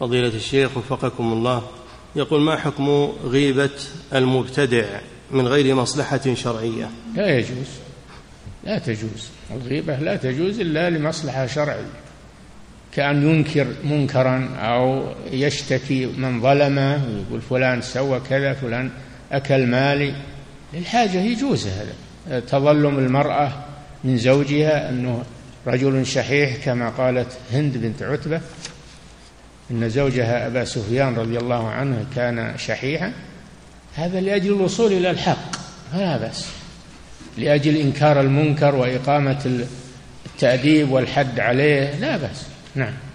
فضيلة الشيخ وفقكم الله. يقول ما حكم غيبة المبتدع من غير مصلحة شرعية؟ لا يجوز. لا تجوز. الغيبة لا تجوز إلا لمصلحة شرعية. كأن ينكر منكرا أو يشتكي من ظلمه يقول فلان سوى كذا فلان أكل مالي. للحاجة يجوز هذا. تظلم المرأة من زوجها أنه رجل شحيح كما قالت هند بنت عتبة إن زوجها أبا سفيان رضي الله عنه كان شحيحا هذا لأجل الوصول إلى الحق فلا بأس. لأجل إنكار المنكر وإقامة التأديب والحد عليه لا بأس. نعم.